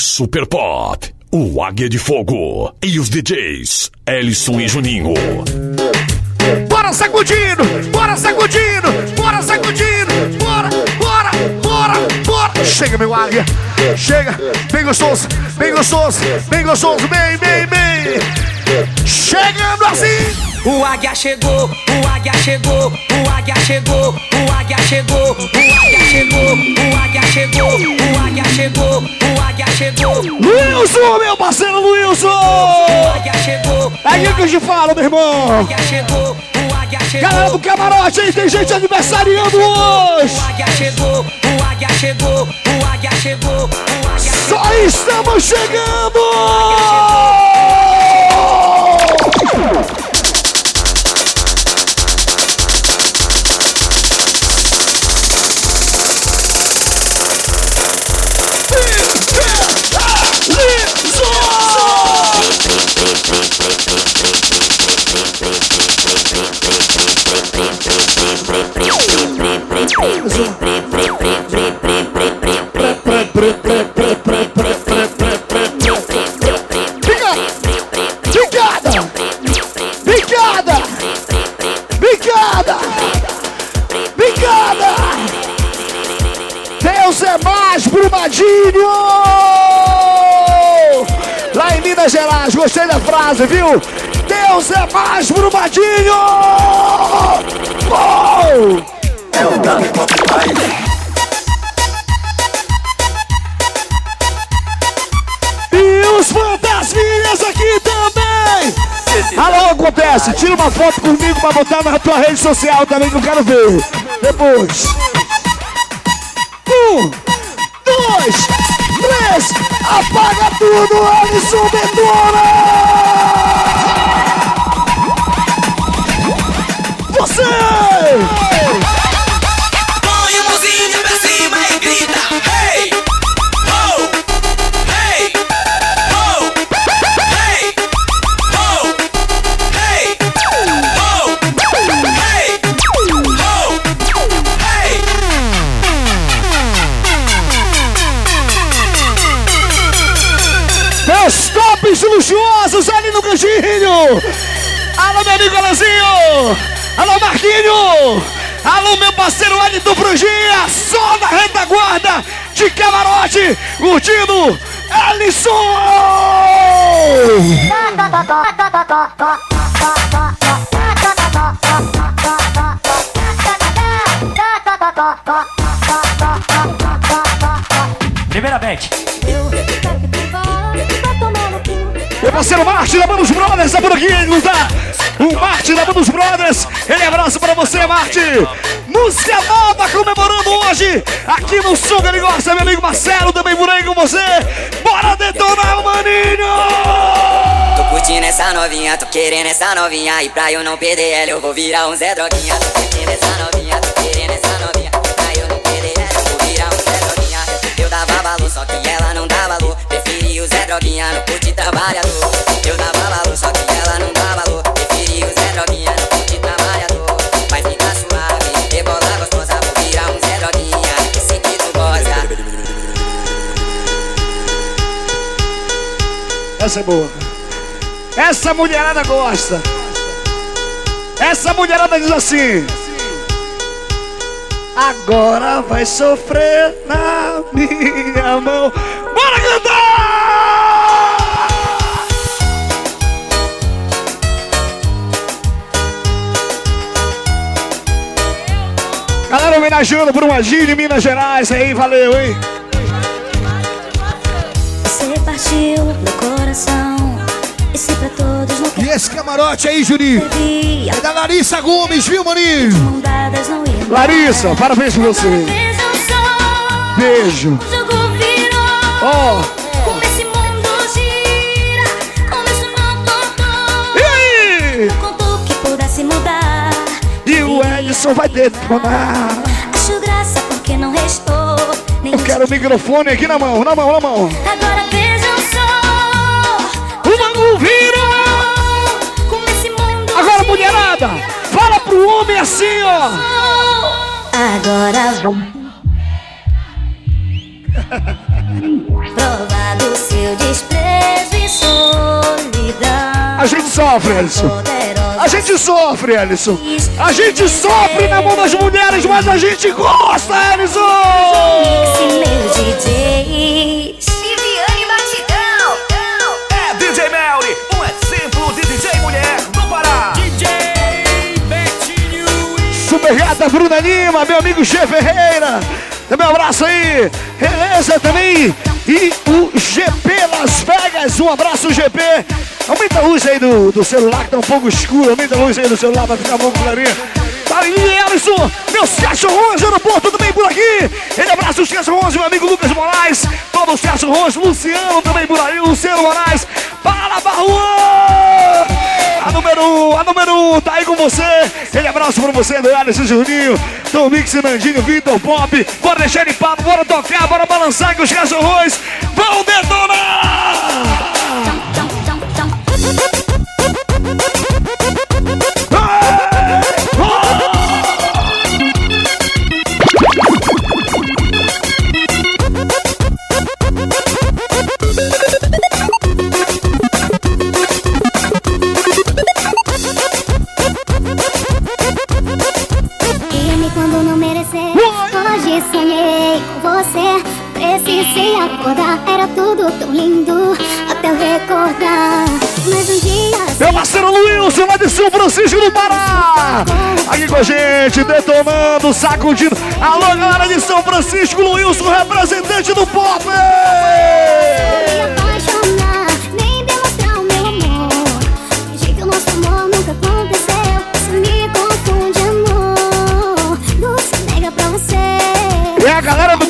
Super Pop, o Águia de Fogo e os DJs Ellison e Juninho. Bora sacudindo, bora sacudindo, bora sacudindo, bora, bora, bora, bora. Chega, meu águia, chega, bem gostoso, bem gostoso, bem gostoso, bem, bem, bem. Chegando assim. O águia chegou, o águia chegou, o águia chegou, o águia chegou, o águia chegou, o águia chegou, o águia chegou, o águia chegou. Wilson, meu parceiro Wilson! É aí que eu te falo, meu irmão. O águia chegou, o águia chegou. Galera do camarote aí, tem gente aniversariando hoje. O águia chegou, gostei da frase, viu? Deus é mais, Brumadinho! Oh! É o Dami Pop Pai. E os fantasminhas aqui também! Alô, acontece? Tira uma foto comigo pra botar na tua rede social também que eu quero ver. Depois. Um, dois, três, apaga tudo, Alisson Detona! Você! Parceiro Wellington Frugia! Só na retaguarda de camarote, curtindo Alisson! Primeiramente, Meu parceiro Marte da Manos Brothers, tá por aqui, tá? O Marte da Manos Brothers, ele abraço pra você, Marte. Música nova comemorando hoje, aqui no Sul gosta, meu amigo Marcelo, também por aí com você. Bora detonar, maninho! Tô curtindo essa novinha, tô querendo essa novinha. E pra eu não perder ela eu vou virar um Zé Droguinha. Tô curtindo essa novinha, tô querendo essa novinha. E pra eu não perder ela eu vou virar um Zé Droguinha. Eu dava valor, só que ela não dá valor. Preferi o Zé Droguinha, não curte trabalhador. Eu dava valor, só que ela não dá valor. Preferi o Zé Droguinha, Essa é boa. Essa mulherada gosta. Essa mulherada diz assim. Agora vai sofrer na minha mão. Bora cantar! Galera homenageando por uma de Minas Gerais aí, valeu, hein? Você partiu meu coração. Esse camarote aí, Juninho? É da Larissa Gomes, viu, maninho? Larissa, parabéns pra você. Beijo. Ó, contou. e o Edson vai detonar. Acho graça porque não restou. Eu quero o microfone aqui na mão, na mão, na mão. Agora Amada, fala pro homem assim, ó. Agora vamos. Provar do seu desprezo e solidão. A gente sofre, Alisson. A gente sofre, Alisson. A gente sofre na mão das mulheres, mas a gente gosta, Alisson. Mix, meu DJ. Gata Bruna Lima, meu amigo G Ferreira. Também um abraço aí. Beleza também. E o GP Las Vegas. Um abraço, GP. Aumenta a luz aí do, do celular que tá um pouco escuro. Aumenta a luz aí do celular pra ficar pouco clarinha. Aí, Alisson, meus cachorrões, aeroporto também por aqui. Ele abraça os cachorrões, meu amigo Lucas Moraes. Todos os cachorrões, Luciano também por aí, Luciano Moraes. Para, Barruan! A número um, a número um, tá aí com você. Ele abraço pra você, do Alisson Juninho, Tom Mix, Nandinho, Vitor Pop. Bora deixar ele papo, bora tocar, bora balançar que os cachorrões vão detonar! Precisei acordar. Era tudo tão lindo. Até eu recordar. Mas um dia. Meu parceiro Luilson, lá de São Francisco do Pará. Aqui com a gente, detonando, sacudindo. Alô, galera de São Francisco, Luilson, representante do Pop.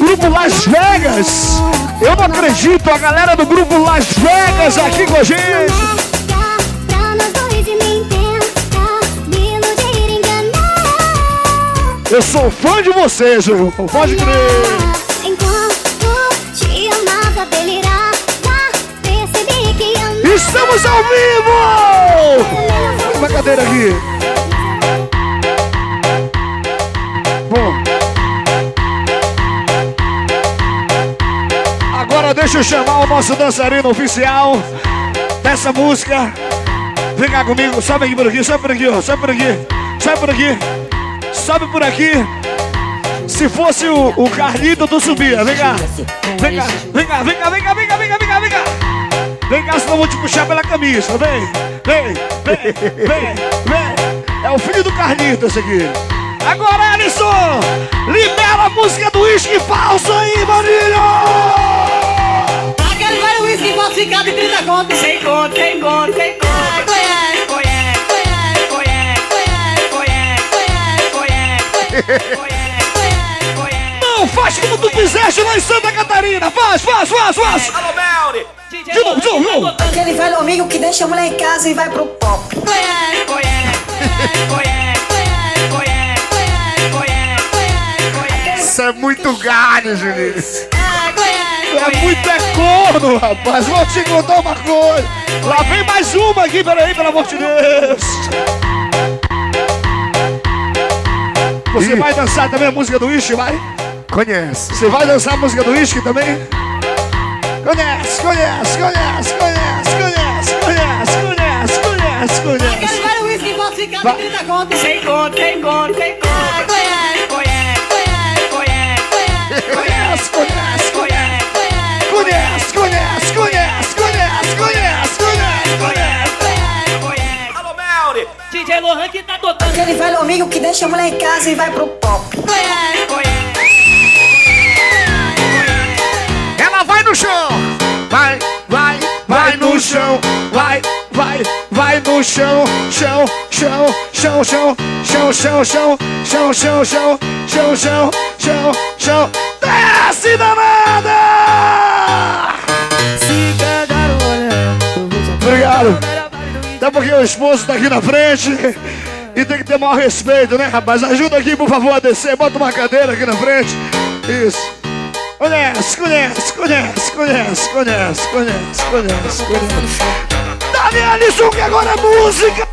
Grupo Las Vegas. Eu não acredito, a galera do grupo Las Vegas aqui com a gente. Eu sou fã de vocês, viu? pode crer. Estamos ao vivo! Uma cadeira aqui. Bom. Agora deixa eu chamar o nosso dançarino oficial dessa música. Vem cá comigo, sobe aqui por aqui, sobe por aqui, sobe por aqui, sobe por aqui, sobe por aqui. Se fosse o, o Carlito, tu subia. Vem cá, vem cá, vem cá, vem cá, vem cá, vem cá, vem cá, vem cá, vem cá. Vem cá, senão eu vou te puxar pela camisa. Vem, vem, vem, vem, vem. É o filho do Carlito esse aqui. Agora, Alisson, libera a música do uísque falso aí, Marinho! Dois que falsificado e 30 contos. Sem conto, sem conto, sem conto. Não, faz como tu fizeste lá em Santa Catarina. Faz, faz, faz, faz. Alô, Melri. De novo, de novo. Aquele velho amigo que deixa a mulher em casa e vai pro pop. Isso é muito galho, Juninho. É muito é corno, rapaz. Vou te contar uma coisa. Lá vem mais uma aqui, peraí, pelo amor de Deus. Você vai dançar também a música do Whisky, vai? Conhece. Você vai dançar a música do Whisky também? Conhece, conhece, conhece, conhece, conhece, conhece, conhece, conhece, conhece. Aquele velho whisky falsificado de 30 conto. Sem conto, sem conto, sem conto. DJ Lohan que tá tocando. Aquele velho amigo que deixa a mulher em casa e vai pro pop. Conhece, conhece. Ela vai no chão, vai, vai, vai no chão, vai, vai, vai no chão, chão, chão, chão, chão, chão, chão, chão, chão, chão, chão, chão, chão, chão, chão, desce danada! Obrigado. Até porque o esposo tá aqui na frente e tem que ter maior respeito, né, rapaz? Ajuda aqui, por favor, a descer. Bota uma cadeira aqui na frente. Isso. Conhece, conhece, conhece, conhece, conhece, conhece, conhece, conhece. Dani Alisson, que agora é música!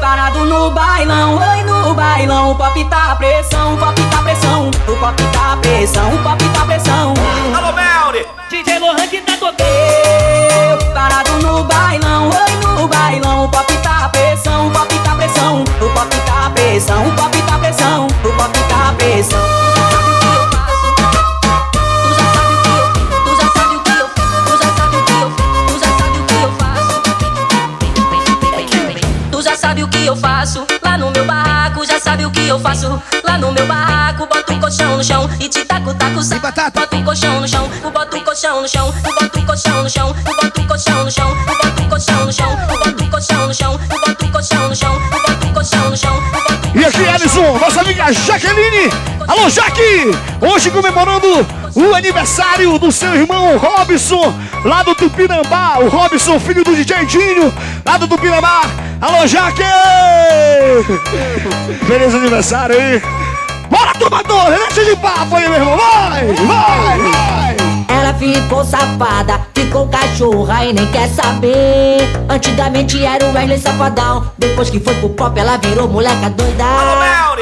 Parado no bailão, oi no bailão, o pop tá pressão, o pop tá pressão, o pop tá pressão, o pop tá pressão. Alô, Melry. DJ Lohan que tá tocando. Parado no bailão, pressão, o pop tá pressão, o pop tá pressão. Tu já sabe o que eu faço, tu já sabe o que eu, tu já sabe o que eu, tu já sabe o que eu faço. Tu já sabe o que eu faço lá no meu barraco, já sabe o que eu faço lá no meu barraco. Bota um colchão no chão e te taco taco saco. Bota um colchão no chão, bota um colchão no chão, bota um colchão no chão, bota um colchão no chão, bota um colchão no chão, bota um colchão no chão, bota um colchão no chão, bota um colchão no chão. E aqui, Alisson, nossa amiga Jaqueline. Alô, Jaque! Hoje comemorando o aniversário do seu irmão Robson, lá do Tupinambá. O Robson, filho do DJ Dinho, lá do Tupinambá. Alô, Jaque! Feliz aniversário aí. Bora, turmador! Deixa de papo aí, meu irmão. Vai, vai, vai. Ela ficou safada, ficou cachorra e nem quer saber. Antigamente era o Wesley Safadão. Depois que foi pro pop, ela virou moleca doida.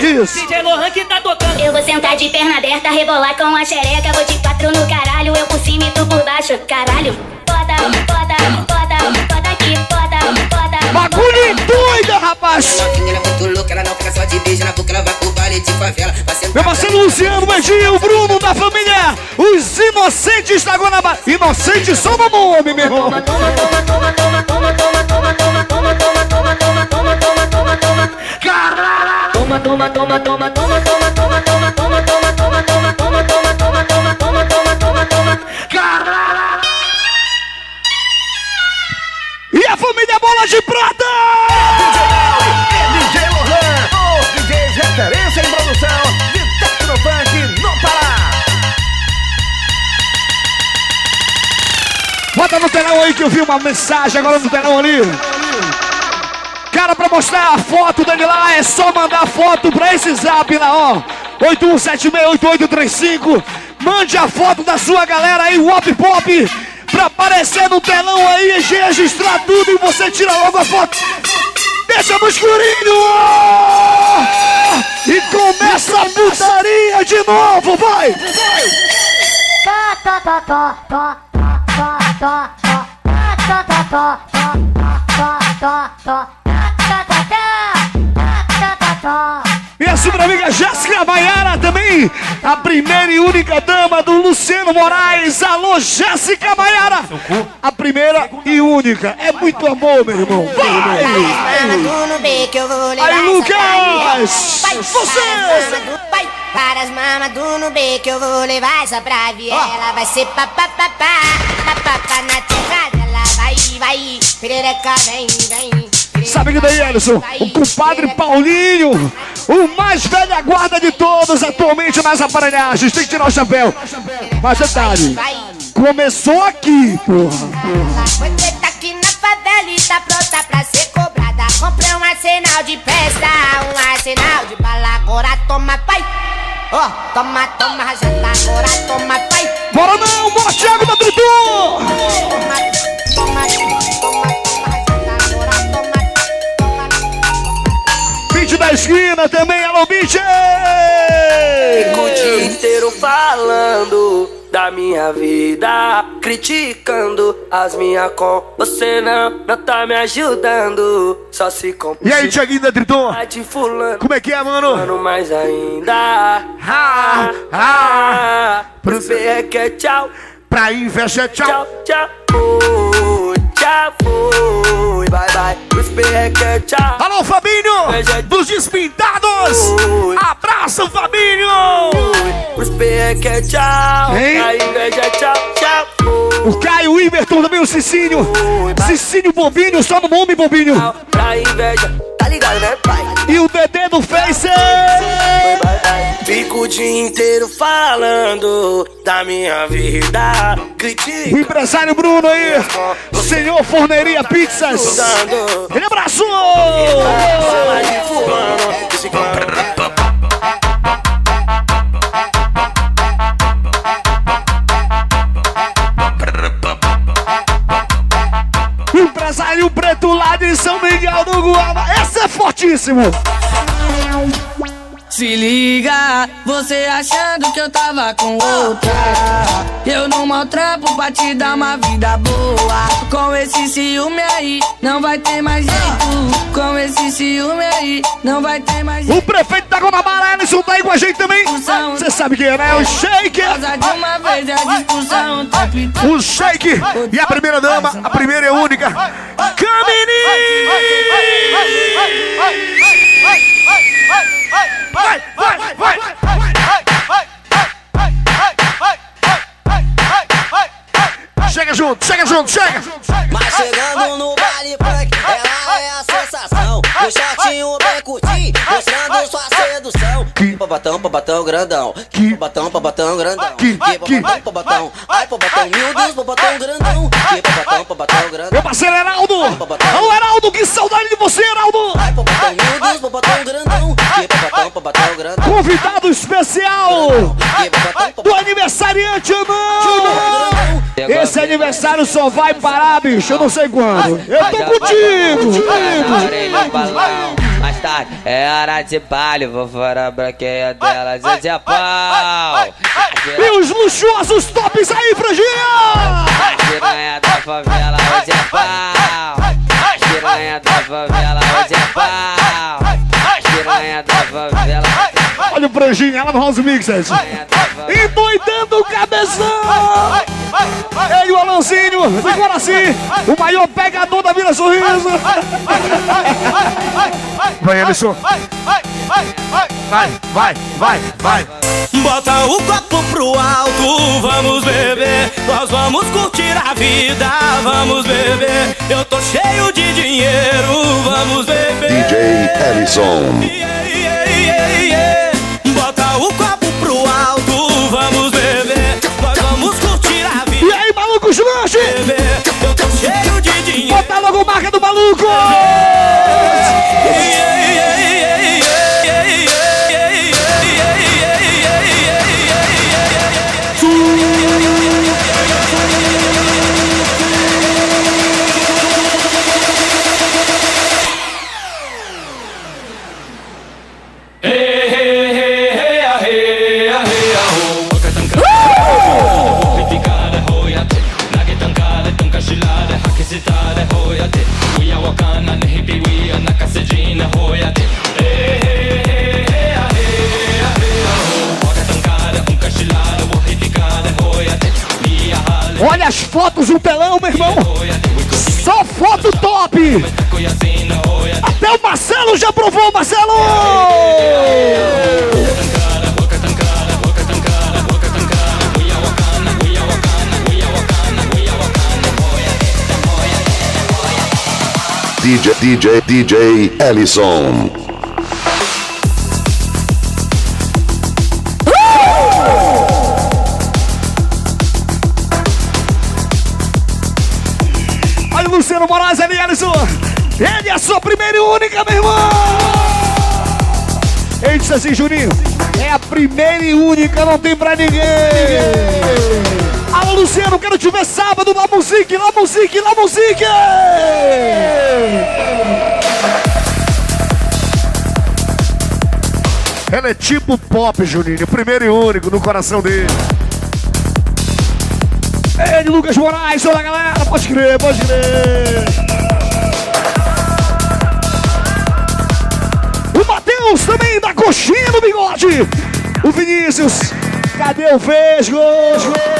Isso. DJ Lohan que tá tocando. Eu vou sentar de perna aberta, rebolar com a xereca. Vou de quatro no caralho, eu por cima e tu por baixo. Caralho, bota, bota, bota, bota aqui, bota, bota. Bagulho doido, rapaz. Novinha, ela é muito louca, ela não fica só de beijo na boca, ela vai pro baile de favela. Vai sentar Meu parceiro Luciano, Beijinho, o Bruno da família, os inocentes da Guanabara. Inocentes só no nome, meu irmão. Toma, toma, toma, toma, toma, toma, toma, toma, toma, toma, toma, toma, toma, toma, toma, toma, toma. Toma, toma, toma, toma, toma, toma, toma, toma, toma, Bola de Prata! DJ Lohan, os DJs referência em produção de Tecnofunk no Pará. Bota no telão aí que eu vi uma mensagem agora no telão ali. Cara, pra mostrar a foto dele lá, é só mandar foto pra esse zap lá, ó. 81768835. Mande a foto da sua galera aí, Wop Pop, pra aparecer no telão aí, registrar tudo e você tira logo a foto. Deixa no escurinho! E começa a putaria de novo, vai! Minha super amiga Jéssica Maiara também, a primeira e única dama do Luciano Moraes. Alô, Jéssica Maiara! A primeira e única. É muito amor, meu irmão. Vai! no beco eu vou levar Aí, Lucas! Você! Vai, Várias mamas do Nubê que eu vou levar essa pra viela Vai ser papapá, papapá na terra dela Vai, vai, perereca vem, vem Sabe que daí, Alisson? O compadre Paulinho, o mais velha guarda de todos atualmente nas aparelhagens. Tem que tirar o chapéu. Mas detalhe, começou aqui, porra. Você tá aqui na favela e tá pronta pra ser cobrada Comprei um arsenal de festa, um arsenal de bala Agora toma, pai Ó, toma, toma, rajada Agora toma, pai Bora não, bora Thiago da Tritu! Toma, toma, toma, toma, da esquina também, alô, beat! Fico o dia inteiro falando da minha vida, criticando as minhas com. Você não, não tá me ajudando, só se compra. E aí, Thiaguinho da Triton? fulano, Como é que é, mano? mano, mais ainda. Ah, ah, Pro é que é tchau, Pra inveja, tchau. tchau, tchau. Fui, já foi. Bye bye. Os perreca. É Alô, Fabinho! É dos despintados! Abraço, Fabinho! Os perreca tchau. A tchau, tchau, tchau. O Caio, o Iberton, também o Cicínio. Cicínio Bobinho, só no nome, Bobinho. Tá ligado, né, pai? E o Dedê do Face. Fico o dia inteiro falando da minha vida, O empresário Bruno aí. Senhor Forneria Pizzas. Ele abraçou! Fala de fulano, empresário preto lá de São Miguel do Guava. Esse é fortíssimo. Se liga, você achando que eu tava com outra. Eu não maltrapo pra te dar uma vida boa. Com esse ciúme aí, não vai ter mais jeito. Com esse ciúme aí, não vai ter mais jeito. O prefeito da Guanabara, Alisson, tá aí com a gente também. Você sabe quem é, né? O Shake. Causa de uma vez é a discussão, tá pitando. O Shake. E a primeira dama, a primeira e única. Camini! Chega junto, chega junto, chega! Mas chegando no baile funk, ela é a sensação. O shortinho bem curtinho, mostrando sua sedução. Pobatão, pobatão grandão. Pobatão, pobatão grandão. Que pobatão, pobatão. Ai, pobatão, meu Deus, pobatão grandão. Que pobatão, pobatão grandão. Meu parceiro Heraldo! Alô, Heraldo, que saudade de você, Heraldo! Ai, pobatão, meu Deus, pobatão grandão. Que pobatão, pobatão grandão. Convidado especial do aniversariante, mano! Esse aniversário só vai parar, bicho, eu não sei quando. Eu tô contigo! Mais tarde é hora de baile, vou fora a branqueia dela, Zé pau. E os luxuosos tops aí, Franjinha! Piranha da favela, hoje é pau. Piranha da favela, hoje é pau. Piranha da favela. Olha o Franjinha, ela no House Mixers. Endoidando o cabeção! Ele, o Alanzinho, de Guaraci, o maior pegador da Vila Sorriso. Vai, Alisson. Vai, vai, vai, vai. Bota o copo pro alto, vamos beber. Nós vamos curtir a vida, vamos beber. Eu tô cheio de dinheiro, vamos beber. DJ Ellison. Yeah, yeah, yeah, yeah. Bota o copo pro alto, vamos beber. Nós vamos curtir a vida. E aí, malucos lanche? Beber. Eu tô cheio de dinheiro. Bota logo marca do maluco! DJ, Ellison. Olha o Luciano Moraes ali, Alisson. Ele é a sua primeira e única, meu irmão. Ele disse assim, Juninho. É a primeira e única, não tem pra ninguém. Alô, Luciano, quero te ver sábado lá Musique, lá Musique, lá Musique. Ela é tipo pop, Juninho. Primeiro e único no coração dele. Ele, Lucas Moraes, olha galera, pode crer, pode crer. O Matheus também da coxinha no bigode. O Vinícius, cadê o Vesgo? Bora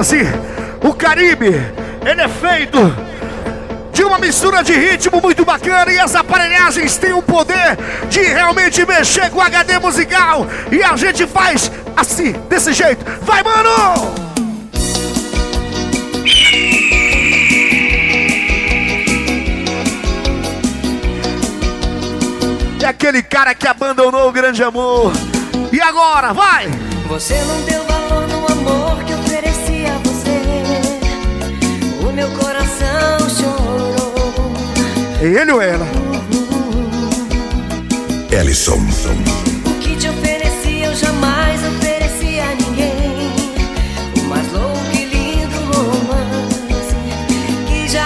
assim. O Caribe, ele é feito de uma mistura de ritmo muito bacana e as aparelhagens têm o poder de realmente mexer com o HD musical. E a gente faz assim, desse jeito. Vai, mano! E aquele cara que abandonou o grande amor. E agora, vai! Você não deu Ele ou ela? Ellison. O que te ofereci eu jamais ofereci a ninguém. O mais louco e lindo romance que já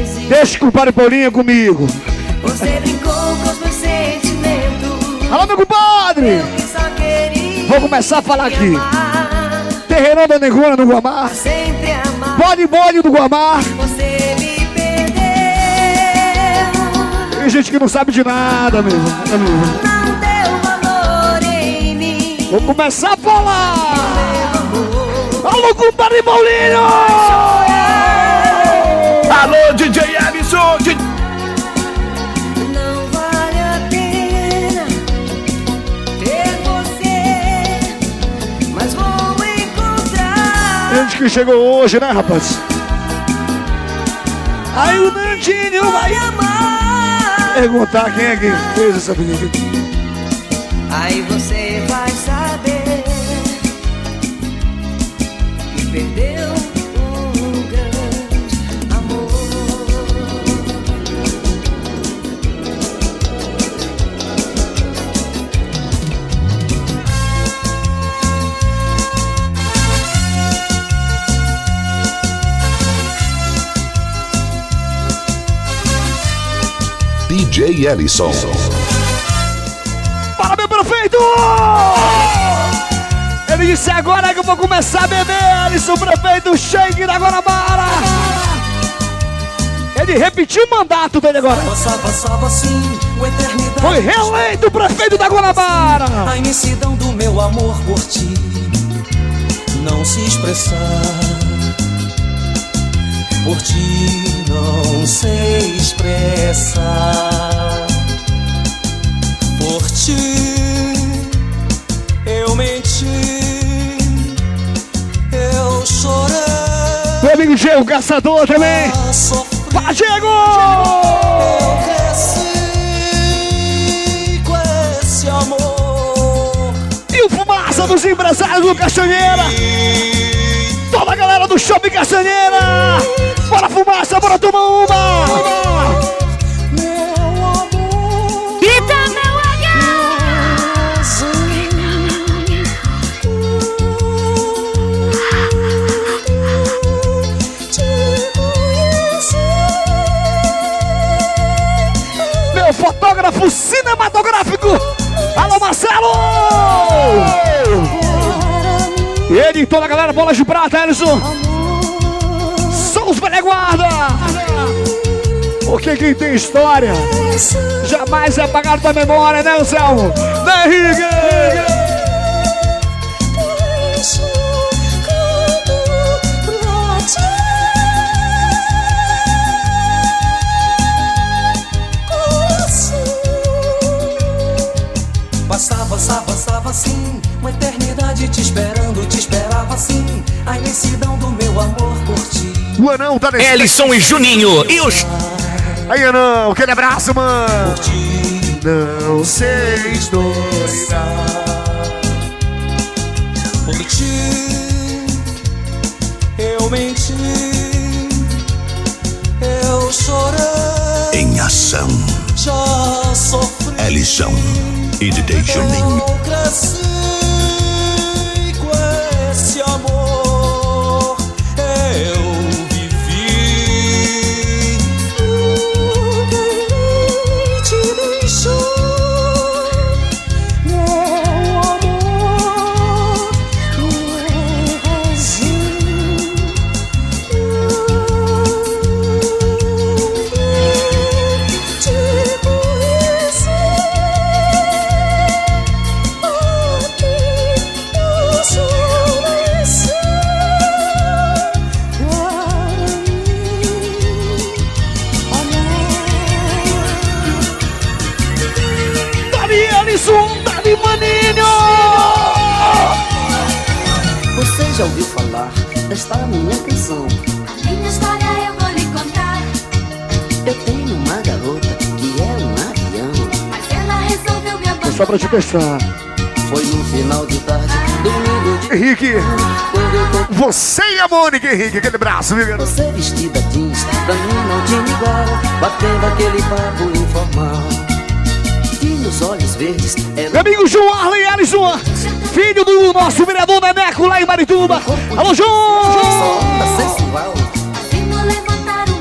existe. Deixa o compadre Paulinho comigo. Você brincou com os meus sentimentos. Alô, meu compadre! Vou começar a falar aqui. Terreirão da Negona no Guamar. Sempre amar. Bode bode do Guamar. Tem gente que não sabe de nada, meu. Mesmo. Não deu valor em mim. Vou começar a falar. Alô, compadre Paulinho! Alô, DJ Alisson! Não vale a pena ter você, mas vou encontrar. Gente que chegou hoje, né, rapaz? Aí o Nandinho vai perguntar quem é que fez essa menina. Aí você DJ Ellison. Para, meu prefeito! Ele disse agora que eu vou começar a beber, Alisson, prefeito Shake da Guanabara! Ele repetiu o mandato dele agora. Passava, passava assim. Foi reeleito prefeito da Guanabara! A imensidão do meu amor por ti não se expressar. Por ti não sei expressar. Por ti eu menti, eu chorei. Meu amigo Diego Caçador também! Fala, Diego! Eu cresci com esse amor. E o Fumaça dos empresários do Castanheira! A galera do Shopping Castanheira! Bora Fumaça, bora tomar uma! Meu Meu fotógrafo cinematográfico! Alô, Marcelo! Ele toda a galera, bola de prata, Ellison! São os velha guarda! Porque quem tem história jamais é apagado da memória, né, Anselmo? Né, Henrique? Passava, passava, passava assim, uma eternidade te assim, a imensidão do meu amor por ti. O Anão tá nesse. Ellison e Juninho e os. Aí, Anão, aquele abraço, mano. Não sei Por ti eu menti, eu chorei, Em ação, já sofri. Ellison e DJ Juninho. Eu cresci já ouviu falar desta minha canção? Minha história eu vou lhe contar. Eu tenho uma garota que é um avião. Mas ela resolveu me É só pra te testar. Foi no final de tarde, domingo de Henrique, você e a Mônica, Henrique, aquele braço, viu, garoto? Você vestida jeans, pra mim não tinha igual Batendo aquele papo informal Tinha os olhos verdes, Meu ela amigo João Arley Ellison, filho do nosso vereador Neneco lá em Marituba. Alô, João!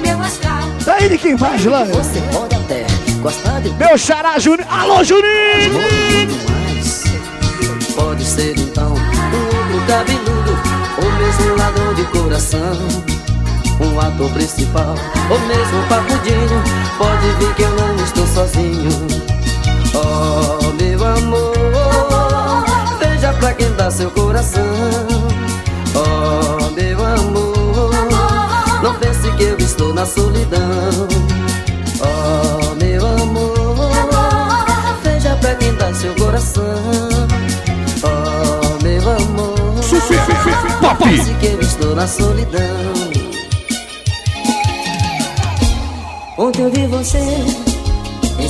meu astral. Tá ele quem mais lá? Você pode até gostar de Meu xará Juninho. Alô, Juninho! Pode ser então um ombro cabeludo Ou mesmo um ladrão de coração um ator principal Ou mesmo papudinho Pode vir que eu não estou sozinho Oh, meu amor Veja pra quem dá seu coração Oh, meu amor Não pense que eu estou na solidão Oh, meu amor Veja pra quem dá seu coração Oh, meu amor Pop. Pense que eu estou na solidão Ontem eu vi você.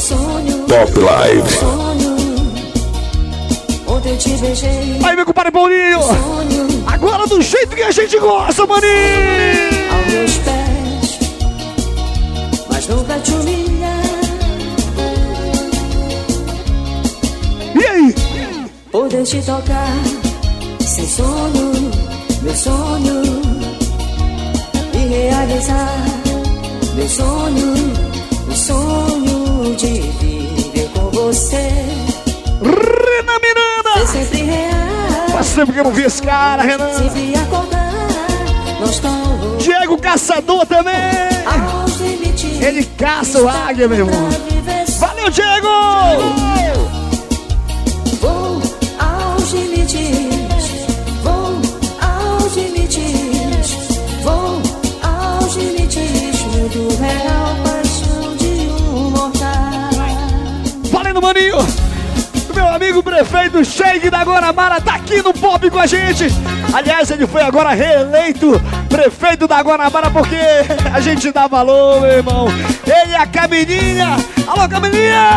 Top Live. Sonho. Ontem eu te beijei. Aí, meu compadre Paulinho. Agora do jeito que a gente gosta, maninho. Aos meus pés, mas nunca te humilhar. E aí? Poder te tocar sem sonho, meu sonho. E realizar meu sonho de viver com você. Renan Miranda! Ser sempre real. Faz tempo que eu não vi esse cara, Renan. Sempre acordar, não estou Diego Caçador também. Ele caça o águia, meu irmão. Valeu, Diego! Maninho! Meu amigo prefeito Sheik da Guanabara tá aqui no Pop com a gente. Aliás, ele foi agora reeleito prefeito da Guanabara porque a gente dá valor, meu irmão. Ele é a Camininha. Alô, Camininha!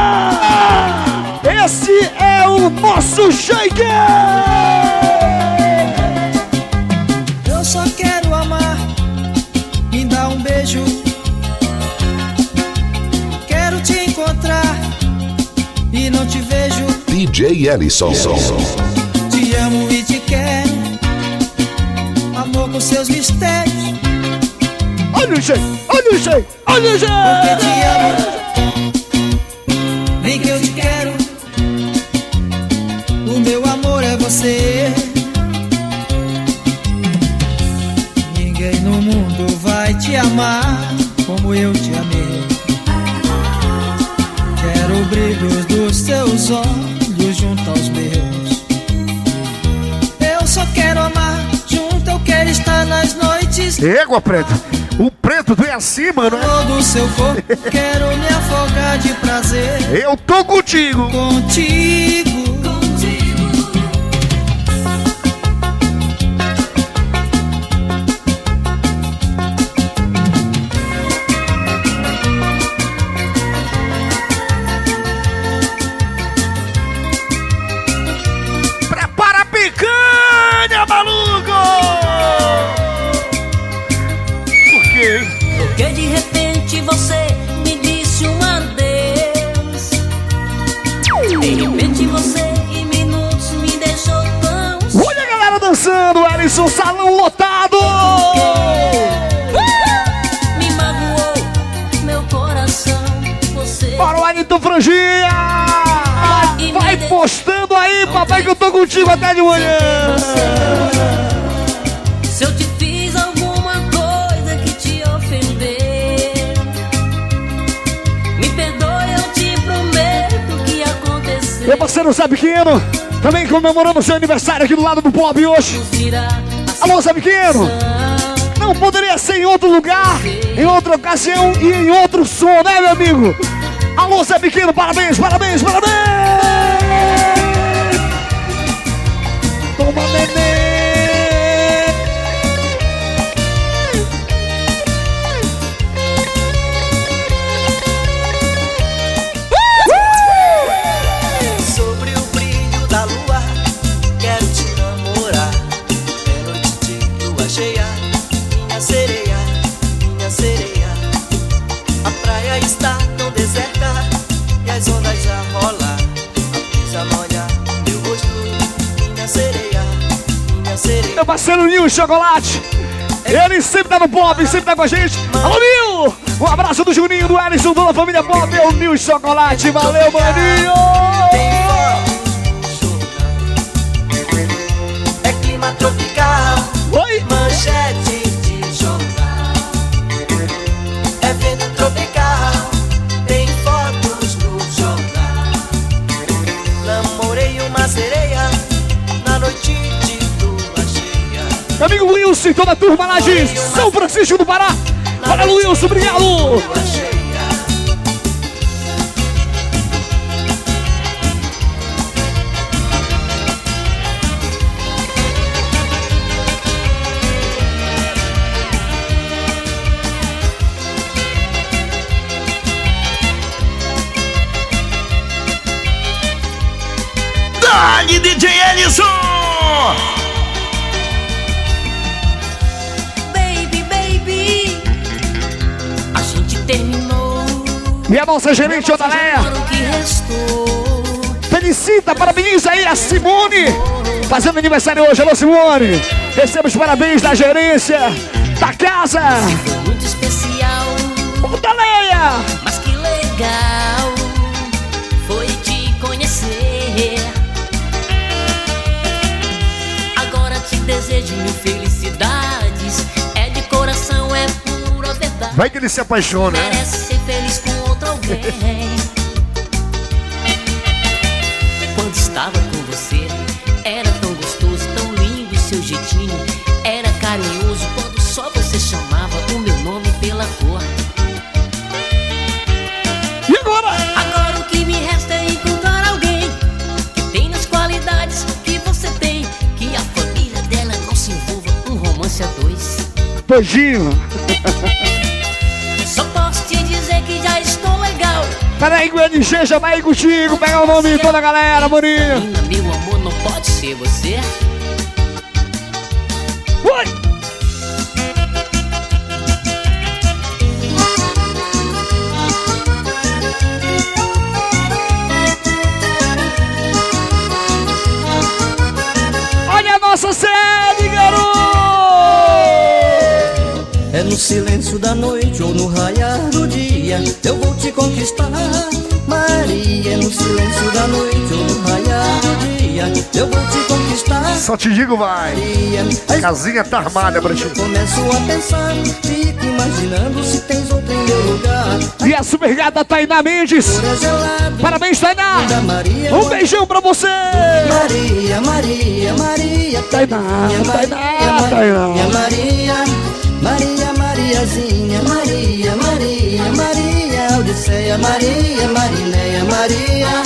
Esse é o nosso Sheik! DJ Ellison. Te amo e te quero. Amor com seus mistérios. Olha o Sheik! Olha o Sheik! Olha o Porque te amo. Vem que eu te quero. O meu amor é você. Ninguém no mundo vai te amar como eu te amei. Quero o brilho dos seus olhos junto aos meus. Eu só quero amar junto, eu quero estar nas noites. Égua, preto! O preto vem assim, mano. Todo o seu corpo, quero me afogar de prazer. Eu tô contigo! Contigo. Tô contigo até de manhã! Se eu te fiz alguma coisa que te ofender, me perdoe, eu te prometo que aconteceu. Meu parceiro Zé Pequeno, também comemorando seu aniversário aqui do lado do Pop hoje. Alô, Zé Pequeno! Não poderia ser em outro lugar, em outra ocasião e em outro som, né, meu amigo? Alô, Zé Pequeno, parabéns, parabéns, parabéns! Ondas a. A brisa molha meu rosto, minha sereia, minha sereia. Meu parceiro Nil Chocolate. Ele sempre tá no pop, sempre tá com a gente. Alô, Nil! Um abraço do Juninho, do Ellison, da família Pop. É o Nil Chocolate. Valeu, maninho! É clima tropical, Oi? manchete Amigo Wilson e toda a turma lá de São Francisco do Pará. Valeu, Wilson, obrigado. Dali, DJ Ellison! E a nossa gerente Odaleia. Felicita, parabeniza aí a Simone. Fazendo aniversário hoje. Alô, Simone. Receba os parabéns da gerência da casa. Muito especial. Odaleia. Mas que legal foi te conhecer. Agora te desejo mil felicidades. É de coração, é pura verdade. Vai que ele se apaixona, né? Merece ser feliz com. Quando estava com você, era tão gostoso, tão lindo seu jeitinho. Era carinhoso quando só você chamava o meu nome pela cor. E agora? Agora o que me resta é encontrar alguém que tenha as qualidades que você tem. Que a família dela não se envolva um romance a dois. Beijinho. Peraí, que o NG já vai aí contigo. Pega o nome de toda a galera, Morinho. Menina, meu amor, não pode ser você. Oi! Olha a nossa sede, garoto! É no silêncio da noite ou no raiar do dia Eu vou te conquistar, Maria no silêncio da noite ou no raiar do dia Eu vou te conquistar Só te digo, vai. A casinha tá armada pra ti. Começo a pensar, fico imaginando se tens outro em meu lugar E a super gata Tainá Mendes. Parabéns, Tainá! Um beijão pra você! Maria, Maria, Maria Tainá, Tainá, Tainá. Maria, Maria, Mariazinha Maria, Maria, Maria Odisseia, Maria, Marineia, Maria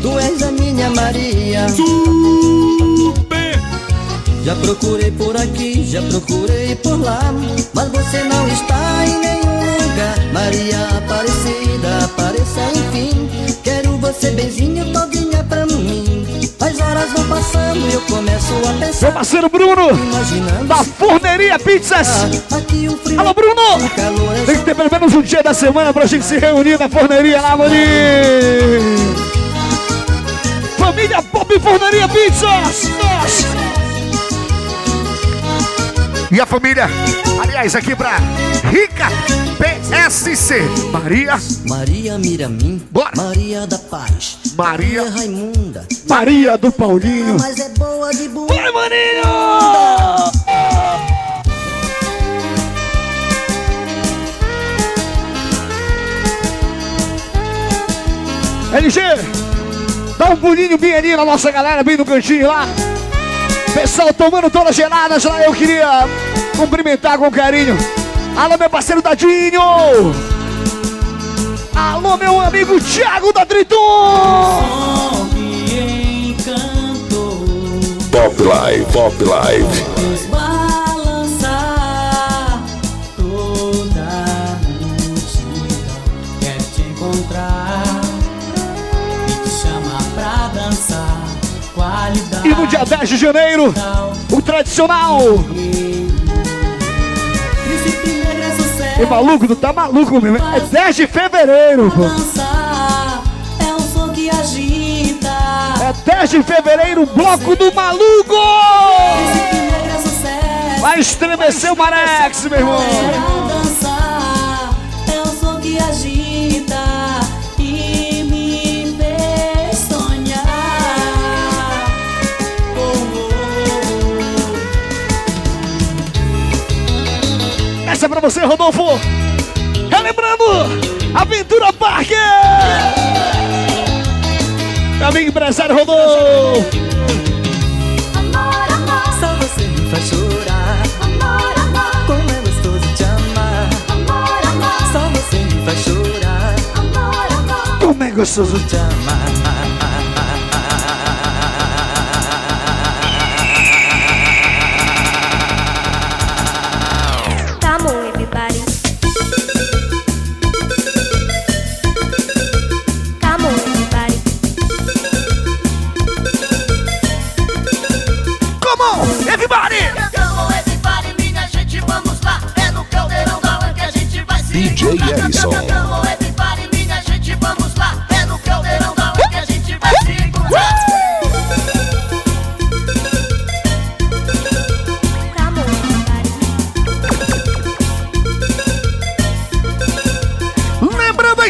Tu és a minha Maria. Já procurei por aqui, já procurei por lá Mas você não está em nenhum lugar. Maria Aparecida, apareça enfim. Quero você benzinho mim Vão passando e eu começo a pensar Meu parceiro Bruno, da Forneria Pizzas. Alô, Bruno! Tem que ter pelo menos um dia da semana pra gente se reunir na forneria lá, Morinho. Família Pop Forneria Pizzas. E a família, aliás, aqui pra Rica PSC. Maria. Maria Miramin, Maria da Paz, Maria Raimunda, Maria do Paulinho. mas é boa de bunda. Vai, Maninho! LG, dá um pulinho bem ali na nossa galera, bem no cantinho lá. Pessoal tomando todas geladas lá, eu queria cumprimentar com carinho. Alô, meu parceiro Dadinho! Alô, meu amigo Thiago da Triton! Pop Live, Pop Live. Dia 10 de janeiro, o tradicional. E maluco, tu tá maluco mesmo. É 10 de fevereiro, pô. É um som que agita. É 10 de fevereiro, bloco do maluco! Vai estremecer o Marex, meu irmão. É um som que agita pra você, Rodolfo. Relembrando, Aventura Parque. Meu amigo empresário Rodolfo. Amor, amor. Só você me faz chorar. Amor, amor. Como é gostoso te amar. Amor, amor. Só você me faz chorar. Amor, amor. Como é gostoso te amar.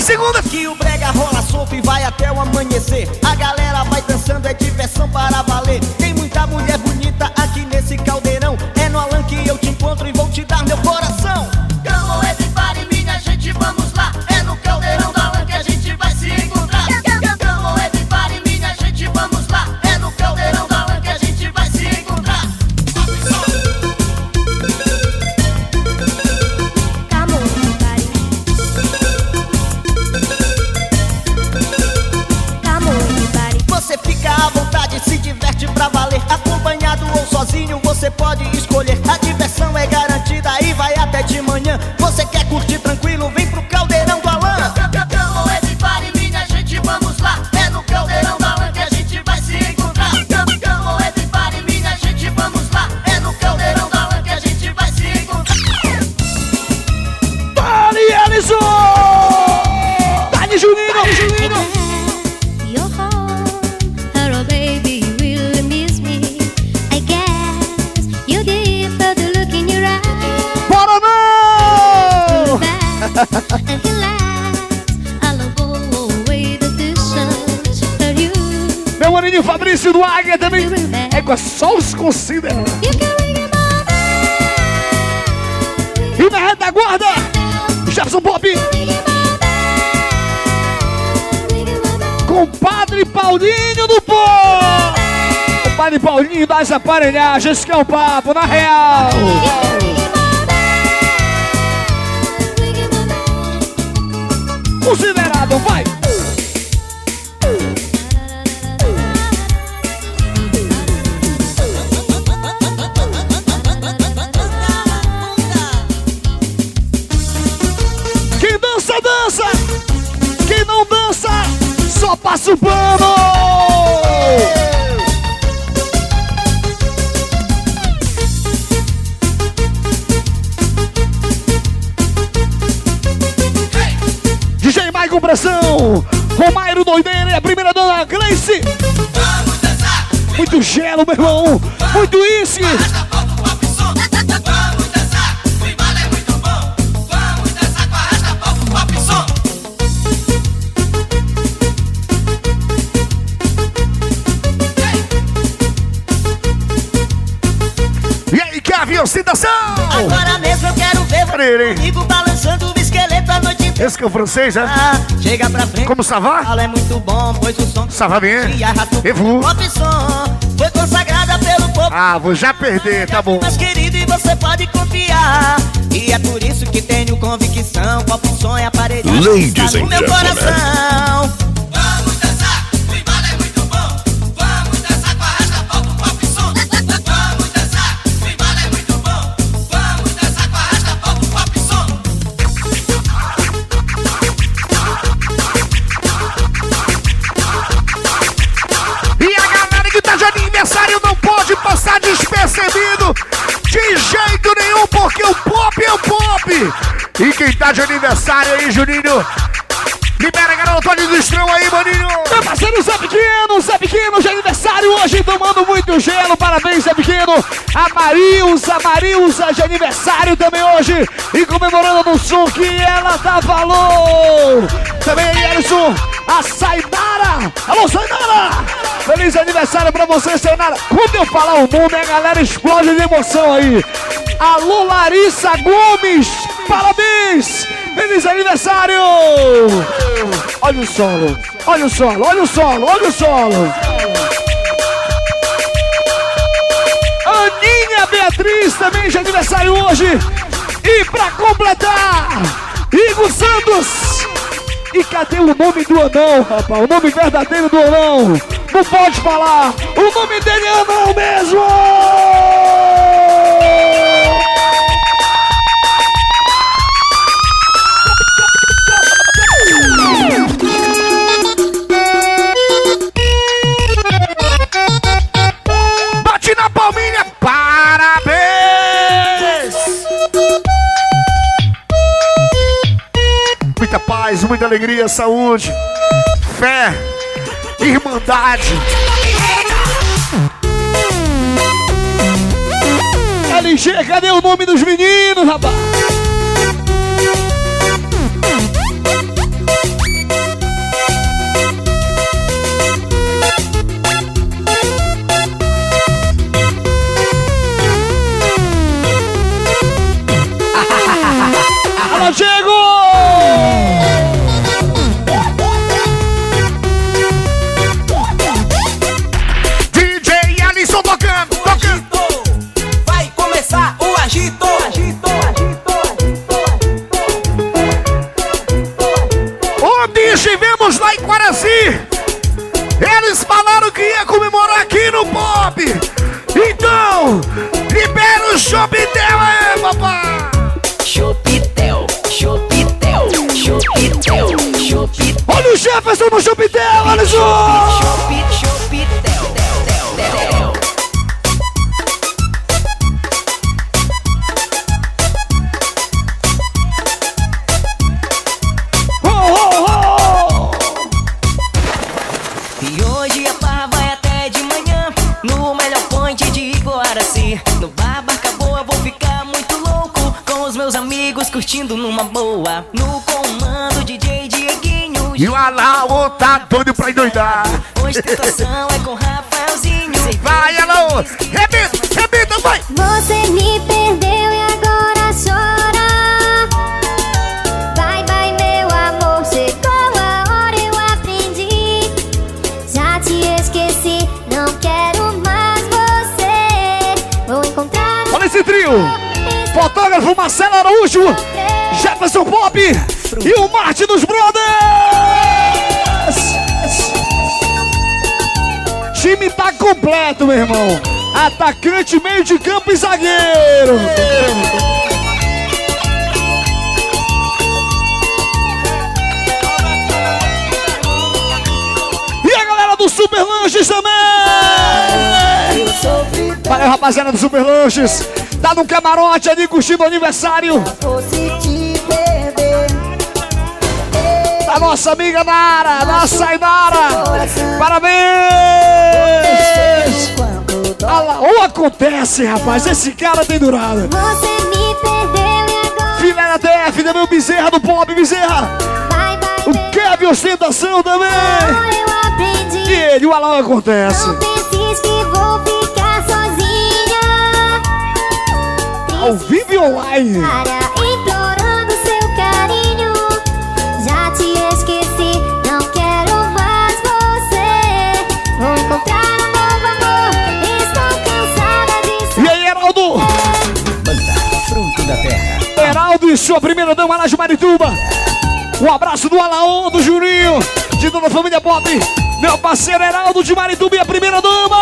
Segundas Que o brega rola solto e vai até o amanhecer. A galera vai dançando, é diversão para valer. Tem muita mulher bonita aqui nesse caldeirão. É no Alan que eu te encontro e vou te dar meu coração. Considera. E na retaguarda, Jefferson Bob. Compadre Paulinho do Pô. Compadre Paulinho das aparelhagens, que é o papo, na real. Considerado, vai. Romairo Doideira e a primeira dona Gleice. Muito gelo, meu irmão. Muito isso. Esse que é o francês, né? Chega pra frente. Como ça va? Fala é muito bom, pois o som vous? Pop som foi consagrada pelo povo. Ah, vou já perder, tá bom. Mas querido, e você pode confiar. E é por isso que tenho convicção. Pop som é. Ladies and meu gentlemen. E quem tá de aniversário aí, Juninho? Libera, garoto, olha do estrão aí, maninho. Meu parceiro Zé Pequeno, Zé Pequeno de aniversário hoje, tomando muito gelo. Parabéns, Zé Pequeno. A Marilza, Marilza de aniversário também hoje. E comemorando no som que ela dá valor. Também aí, Ellison, a Sainara. Alô, Sainara. Feliz aniversário pra você, Sainara. Quando eu falar o nome, a galera explode de emoção aí. Alô, Larissa Gomes. Parabéns. Feliz aniversário! Olha o solo, olha o solo, olha o solo, olha o solo. Aninha Beatriz também de aniversário hoje. E pra completar, Igor Santos E cadê o nome do anão, rapaz? O nome verdadeiro do anão? Não pode falar! O nome dele é anão mesmo! Muita alegria, saúde, fé, irmandade. LG, cadê o nome dos meninos, rapaz? Você me perdeu e agora chora. Meu amor, chegou a hora, eu aprendi. Já te esqueci, não quero mais você. Vou encontrar Olha esse trio! Fotógrafo Marcelo Araújo, Jefferson Pop e o Marte dos Brothers! Time tá completo, meu irmão. Atacante, meio de campo e zagueiro. E a galera do Super Lanches também! Valeu, rapaziada do Super Lanches. Tá no camarote ali curtindo o aniversário. Da nossa amiga Nara, nossa Inara. Parabéns! Lá, ou acontece, rapaz, esse cara tem durado. Você me perdeu e agora Filha da TF, também o Bezerra do Pop, Bezerra. O Kevin Ostentação também. E ele, o Alão acontece. Não penses que vou ficar sozinha. Ao vivo e online. Para e sua primeira dama lá de Marituba. Um abraço do Alaon, do Juninho, de toda a família Pop. Meu parceiro Heraldo de Marituba e a primeira dama.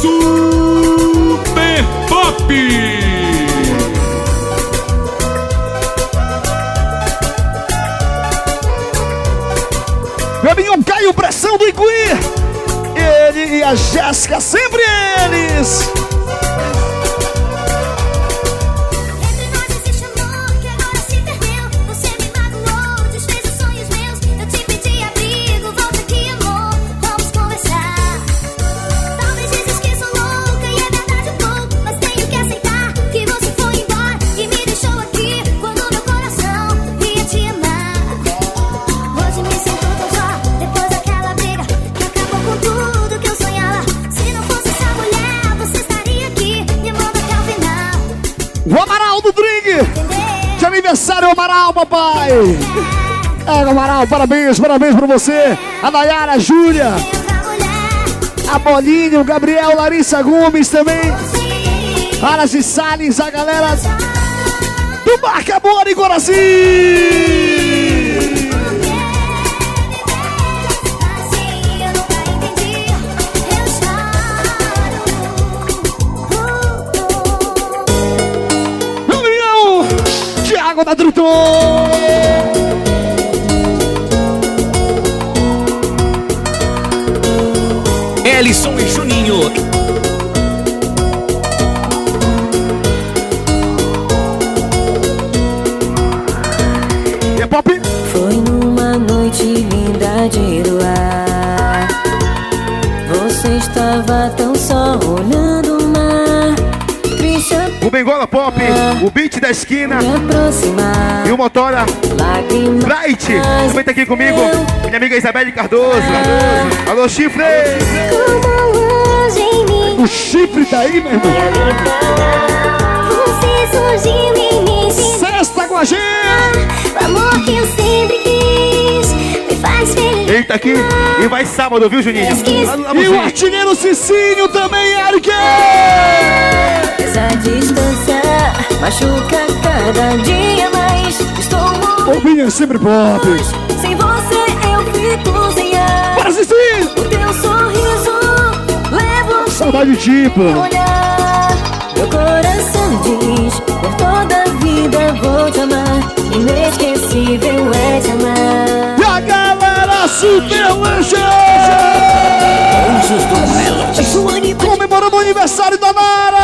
Super Pop! Meu amigão Caio Pressão do Icuí. Ele e a Jéssica, sempre eles. Amaral, parabéns, parabéns pra você. A Nayara, a Júlia. A Bolinha, o Gabriel, Larissa Gomes também. Aras e Salles, a galera do de Coraci. Gabriel, Thiago da Truton. Beat da esquina aproximar. e o Motora Lágrimas Bright. Também tá aqui comigo, minha amiga Isabelle Cardoso. Alô, chifre! O chifre tá aí, meu irmão. Você surgiu. Sexta com a gente! O amor que eu sempre quis me faz feliz. Eita aqui, e vai sábado, viu, Juninho? E o artilheiro Cicinho também, Eric! Essa distância machuca cada dia mais. Estou morrendo. Bobinha sempre pop. Sem você eu fico sem ar. Bora, Cicinho! O teu sorriso leva o Saudade tipo. olhar. Meu coração diz, por toda a vida vou te amar. Inesquecível é te amar. E a galera Super Lanche! Anjos do Melody. Comemorando o aniversário da Nara!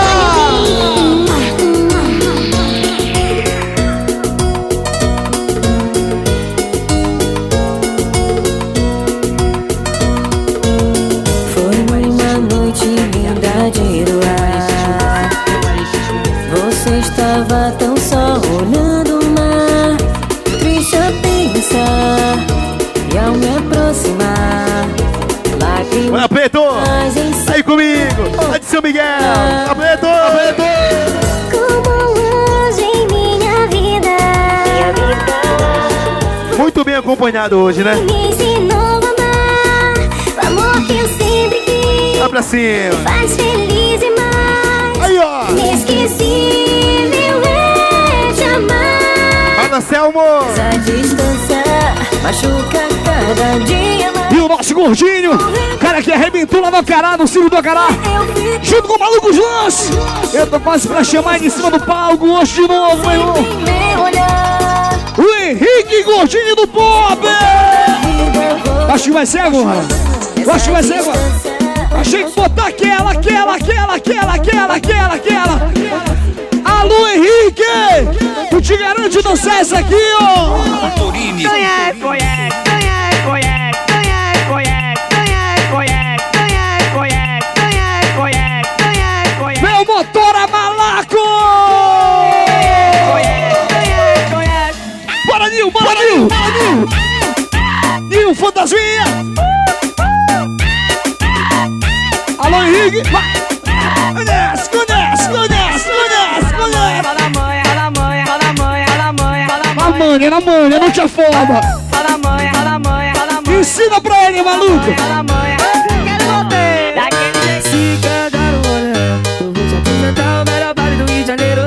Acompanhado hoje, né? Lá pra cima! Faz feliz demais. Aí, ó! Inesquecível é te amar. Fala, Selmo! Distância machuca cada dia mais. E o nosso gordinho, cara que arrebentou lá no Acará, no Ciro do Acará, junto com o Maluco Lance. Eu tô quase pra chamar ele em cima do palco hoje de novo, meu irmão. Henrique Gordinho do Pop! Acho que vai ser agora. Eu Acho que vai ser agora. Achei que botar aquela, aquela, aquela, aquela, aquela, aquela, aquela. Alô, Henrique! Tu te garante dançar essa aqui, ó! Conhece, conhece, das. Alô, Henrique. Desce, desce, desce, desce, desce. Fala manha, fala manha, não tinha forma. Ensina pra ele, maluco. Se cantar um olhar, eu vou te apresentar o melhor baile do Rio de Janeiro.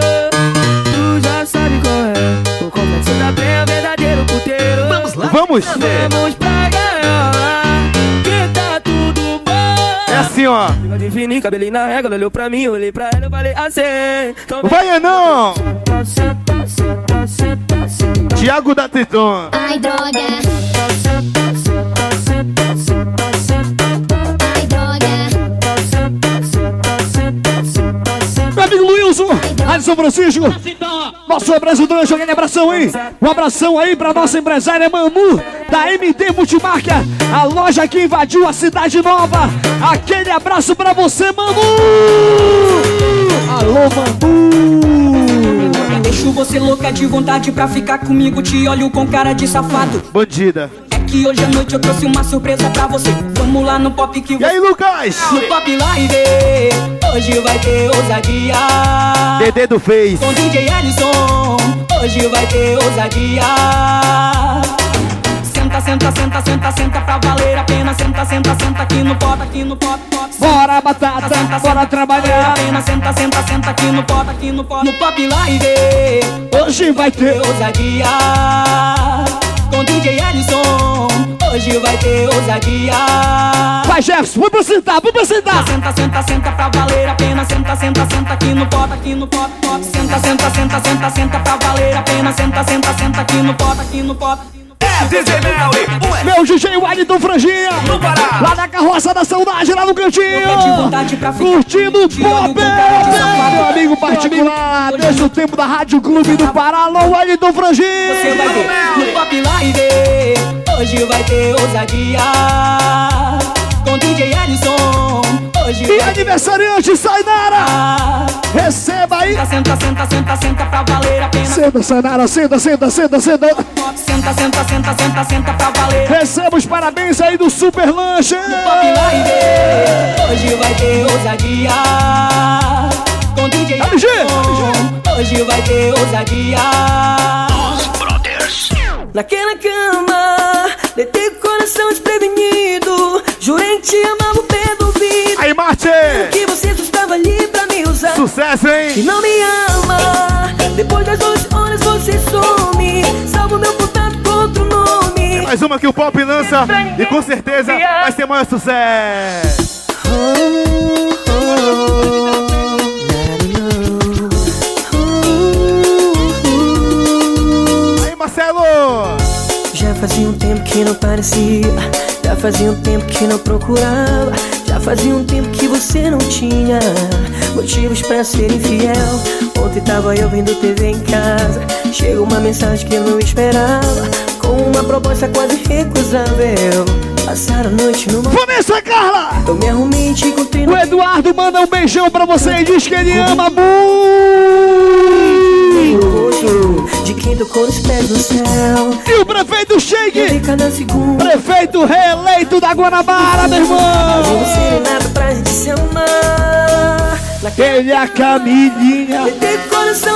Tu já sabe qual é. Vou começar da penha o verdadeiro puteiro. Vamos lá. Vamos. Vamos assim, ó! De fininho, cabelinho na régua, olhou pra mim, olhei pra ela, eu falei assim. Vai, não! Tiago da Triton! Ai, droga. Alisson Francisco, nosso representante, aquele abração aí. Um abração aí pra nossa empresária Manu, da MD Multimarca, a loja que invadiu a cidade nova. Aquele abraço pra você, Manu! Alô, Manu! Deixo você louca de vontade pra ficar comigo. Te olho com cara de safado. Bandida. Que hoje à noite eu trouxe uma surpresa pra você. Vamos lá no pop que E aí, Lucas? No pop live. Hoje vai ter ousadia. Dedê do Face. Com DJ Alisson. Hoje vai ter ousadia. Senta, senta, senta, senta, senta pra valer a pena. Senta, senta, senta aqui no pop, aqui no pop, pop. Bora batata, bora trabalhar. Pena, senta, senta, senta aqui no pop, aqui no pop, no pop live. Hoje vai ter ousadia com DJ Alisson. Hoje vai ter ousadia. Vai, Jefferson, pra sentar, pra sentar. Senta, senta, senta pra valer a pena. Senta, senta, senta aqui no pop, aqui no pop, pop. Senta, senta, senta, senta, senta pra valer a pena. Senta, senta, senta aqui no pop, aqui no pop. É DJ Melly, Meu DJ Wellington Franjinha, lá na carroça da saudade, lá no cantinho. Curtindo o pop, meu amigo particular, desde o tempo da Rádio Clube do Pará, alô Wellington Franjinha. Você vai ver no Pop Live. Hoje vai ter ousadia com DJ Alisson. Hoje E aniversariante Sainara. Senta, senta, senta, senta pra valer a pena. Senta, Sainara, senta, senta, senta, senta. Senta, senta, senta, senta, senta pra valer. Receba os parabéns aí do Super Lanche. Hoje vai ter ousadia com DJ LG. Alisson. Hoje vai ter ousadia. Naquela cama, deitei com o coração desprevenido. Jurei que te amava o pé do ouvido. Aí, Marte! Que você Sucesso, hein? Que não me ama. Depois das 12 horas você some. Salva o meu contato com outro nome. Mais uma que o Pop lança e com certeza vai ser maior sucesso. Aí, Marcelo! Já fazia um tempo que não parecia. Já fazia um tempo que não procurava. Já fazia um tempo que você não tinha motivos pra ser infiel. Ontem tava eu vendo TV em casa. Chega uma mensagem que eu não esperava. Com uma proposta quase recusável. Passar a noite numa. Vanessa Carla! Eu me arrumei e te encontrei O Eduardo manda um beijão pra você e diz que ele ama muito. De quem tocou os pés no céu. E o prefeito segundo. prefeito reeleito da Guanabara, meu irmão. Fazendo serenata pra gente se amar. Ele é a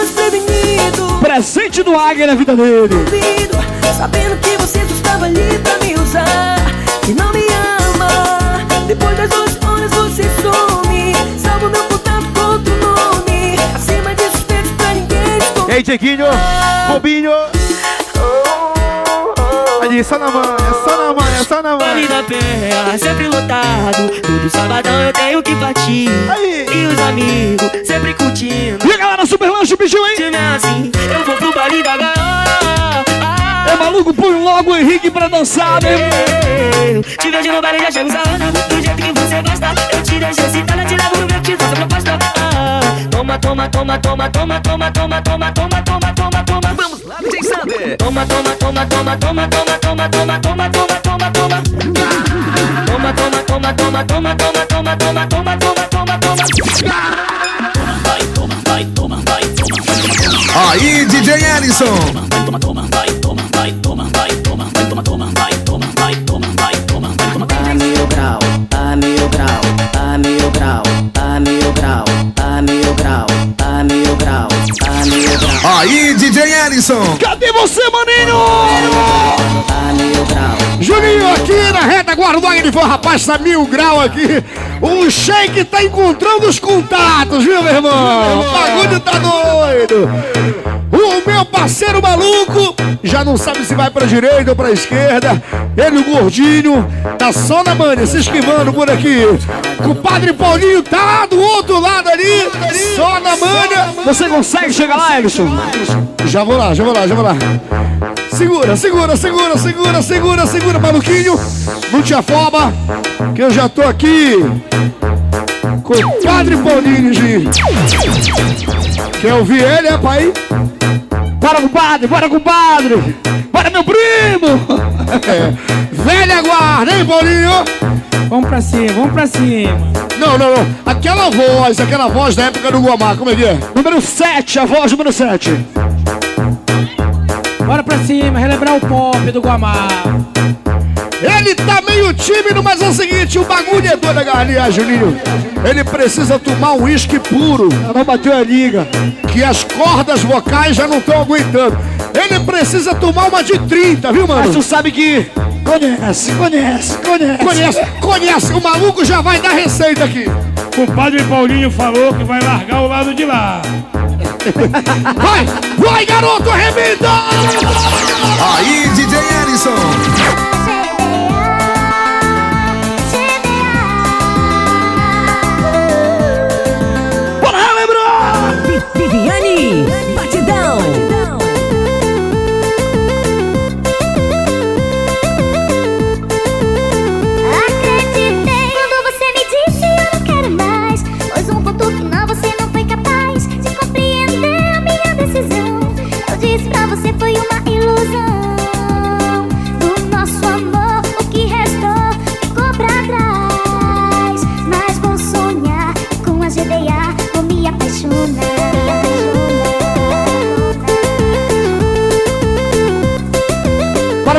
desprevenido. Presente do Águia na vida dele. Sabendo que você estava ali pra me usar Que não me ama Depois das 12 E aí, Dieguinho, Bobinho. Ali, só na manha, só na manha, só na Vale manha. da Penha, sempre lotado. Todo sabadão eu tenho que partir. E os amigos sempre curtindo. E a galera Super Lanche pediu, hein? Se não é assim, eu vou pro baile da gaiola. É maluco, põe logo o Henrique pra dançar, meu irmão. Te vejo no baile, já chego usando Do jeito que você gosta Eu te deixo excitada, te levo no meu, te faço proposta Ah, Toma, toma, toma, toma, toma, toma, toma, toma, toma, toma, toma, toma Vamos lá, DJ Sander Toma, toma, toma, toma, toma, toma, toma, toma, toma, toma, toma, toma Toma, toma, toma, toma, toma, toma, toma, toma, toma, toma, toma, toma Vai, toma, vai, toma, vai, toma, vai, toma, Aí, DJ Ellison. toma, toma, toma, vai, toma, vai, toma, vai, Aí, DJ Ellison. Cadê você, maninho? Juninho aqui na retaguarda do Águia de Fogo, rapaz, tá mil grau aqui. O Sheik tá encontrando os contatos, viu, meu irmão? O bagulho tá doido. O meu parceiro maluco já não sabe se vai pra direita ou pra esquerda. Ele, o gordinho, tá só na manha, se esquivando por aqui. O padre Paulinho tá lá do outro lado ali, só na manha. Você consegue chegar lá, Ellison? Já vou lá, já vou lá, já vou lá. Segura, segura, segura, segura, segura, segura, maluquinho. Não te afoba, que eu já tô aqui com o Padre Paulinho, gente. Quer ouvir ele, é, pai? Bora, compadre, bora, compadre. Bora, meu primo. Velha guarda, hein, Paulinho? Vamos pra cima, vamos pra cima. Não, não, não. Aquela voz, aquela voz da época do Guamá, como é que é? Número 7, a voz número 7. Bora pra cima, relembrar o pop do Guamá. Ele tá meio tímido, mas é o seguinte, o bagulho é doido, galinha, Juninho. Ele precisa tomar um uísque puro. Não bateu a liga. Que as cordas vocais já não estão aguentando. Ele precisa tomar uma de 30, viu, mano? Mas tu sabe que Conhece, conhece, conhece. Conhece, conhece. O maluco já vai dar receita aqui. O padre Paulinho falou que vai largar o lado de lá. Vai, vai, garoto, arrebenta! Aí, DJ Ellison.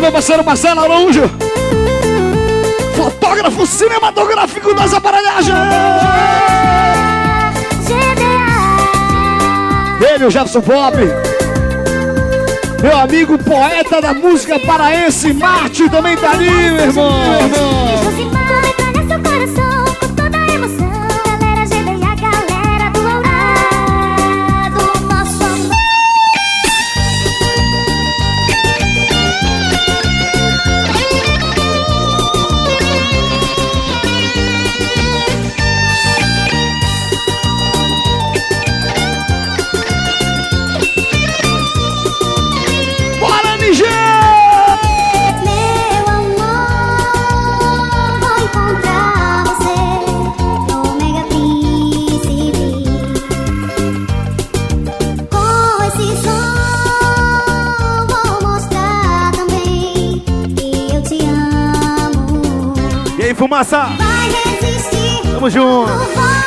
Meu parceiro Marcelo Araújo. Fotógrafo cinematográfico das aparelhagens. Ele, o Jefferson Pop. Meu amigo poeta da música paraense, Marte, também tá ali, meu irmão. Josimar, entra fumaça? Vai resistir. Tamo junto.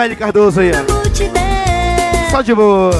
Isabelle Cardoso aí, ó. Só de boa.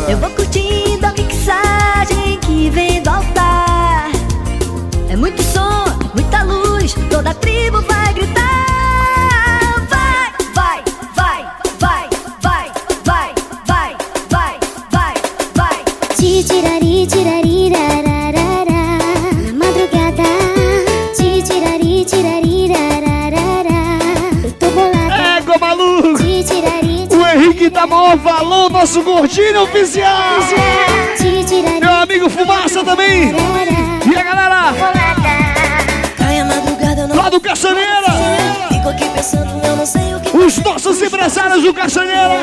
Dá maior valor, nosso gordinho oficial! Meu amigo Fumaça também! E a galera? Lá do Caçaneira! Fico aqui pensando, eu não sei o que. Os nossos empresários do Caçaneira!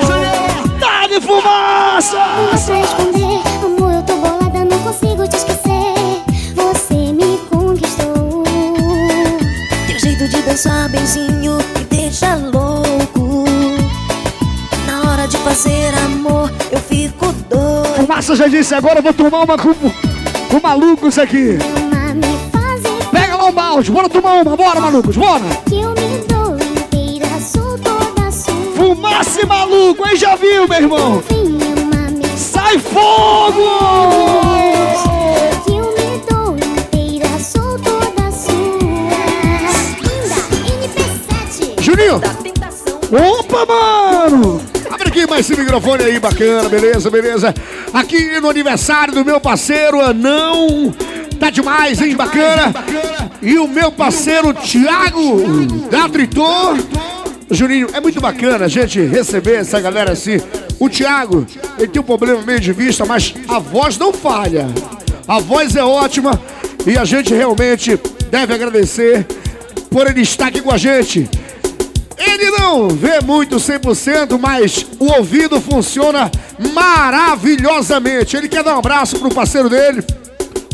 Tá de fumaça! Amor, eu tô bolada, não consigo te esquecer. Você me conquistou. Teu jeito de dançar benzinho fazer amor, eu fico doido. Fumaça já disse, agora eu vou tomar uma com, com malucos aqui. Pega lá um balde, bora tomar uma, bora malucos, bora! Que eu me dou inteira, sou toda sua. Fumaça e maluco, aí já viu, meu irmão? Sai fogo! NP7. Juninho! Opa, mano! Aqui mais esse microfone aí, bacana, beleza, beleza. Aqui no aniversário do meu parceiro Anão. Tá demais, hein, bacana. E o meu parceiro Thiago da Tritor. Juninho, é muito bacana a gente receber essa galera assim O Thiago, ele tem um problema meio de vista, mas a voz não falha. A voz é ótima e a gente realmente deve agradecer por ele estar aqui com a gente. Ele não vê muito 100%, mas o ouvido funciona maravilhosamente. Ele quer dar um abraço pro parceiro dele,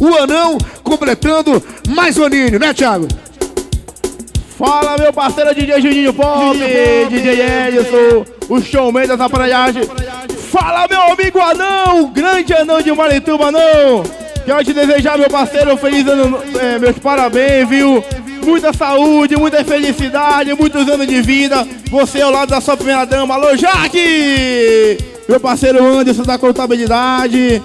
o Anão, completando mais um aninho, né, Thiago? Fala, meu parceiro DJ Juninho Pop, DJ Edson, o showman dessa aparelhagem. Fala, meu amigo anão, grande anão de Marituba, anão. Quero te desejar, meu parceiro, feliz ano, é, meus parabéns, viu? Muita saúde, muita felicidade, muitos anos de vida. Você ao lado da sua primeira dama, alô, Jaque! Meu parceiro Anderson da contabilidade.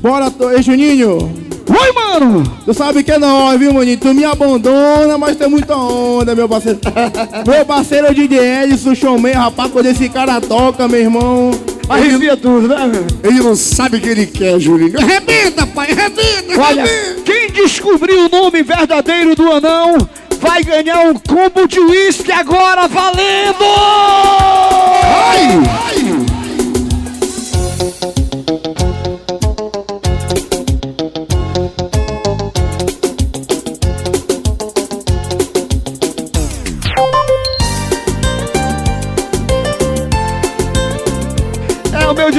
Bora, Juninho. Oi, mano! Tu sabe que é nóis, viu, maninho? Tu me abandona, mas tem muita onda, meu parceiro. meu parceiro DJ Edson, showman, rapaz, quando esse cara toca, meu irmão. Arrepia tudo, né, meu? Ele não sabe o que ele quer, Julinho. Arrebenta, pai, arrebenta, Olha, arrebenta. quem descobrir o nome verdadeiro do anão vai ganhar um combo de uísque agora valendo! Ai! É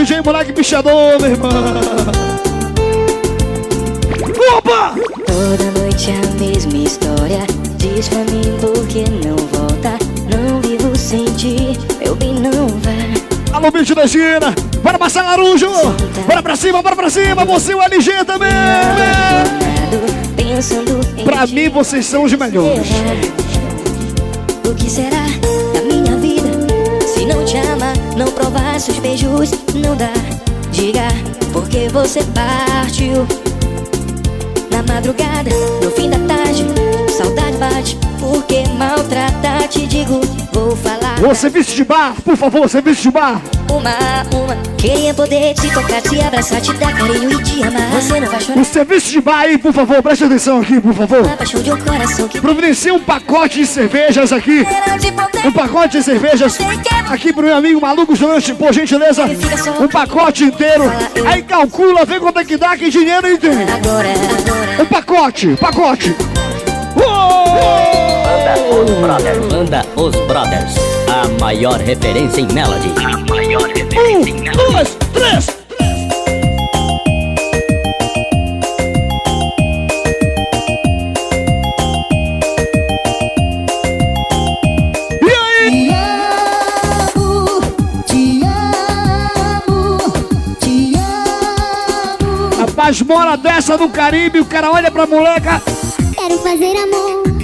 DJ moleque bichador, meu irmão! Opa! Toda noite a mesma história. Diz pra mim por que não volta. Não vivo sem ti, meu bem não vai. Alô, bicho da China! Bora passar Larujo! Bora pra cima, bora pra cima! Você e o LG também! Pra mim, vocês são os melhores! O que será da minha vida? Se não te ama, provar seus beijos, não dá. Diga porque você partiu. Na madrugada, no fim da tarde, saudade bate. Porque maltratar, te digo, vou falar. Ô, serviço de bar, por favor, serviço de bar! Uma, uma, queria poder te tocar, te abraçar, te dar carinho e te amar. Você não vai chorar. O serviço de bar aí, por favor, preste atenção aqui, por favor! Um Providencia um pacote de cervejas aqui. Um pacote de cervejas aqui pro meu amigo Maluco Lanche, por gentileza. Um pacote inteiro. Aí calcula, vê quanto é que dá, que dinheiro ele tem. Um pacote, pacote. Os Brothers. Banda Os Brothers. A maior referência em melody. A maior referência em melody. Um, dois, três. E. Rapaz, mora dessa no Caribe, o cara olha pra moleca. Quero fazer amor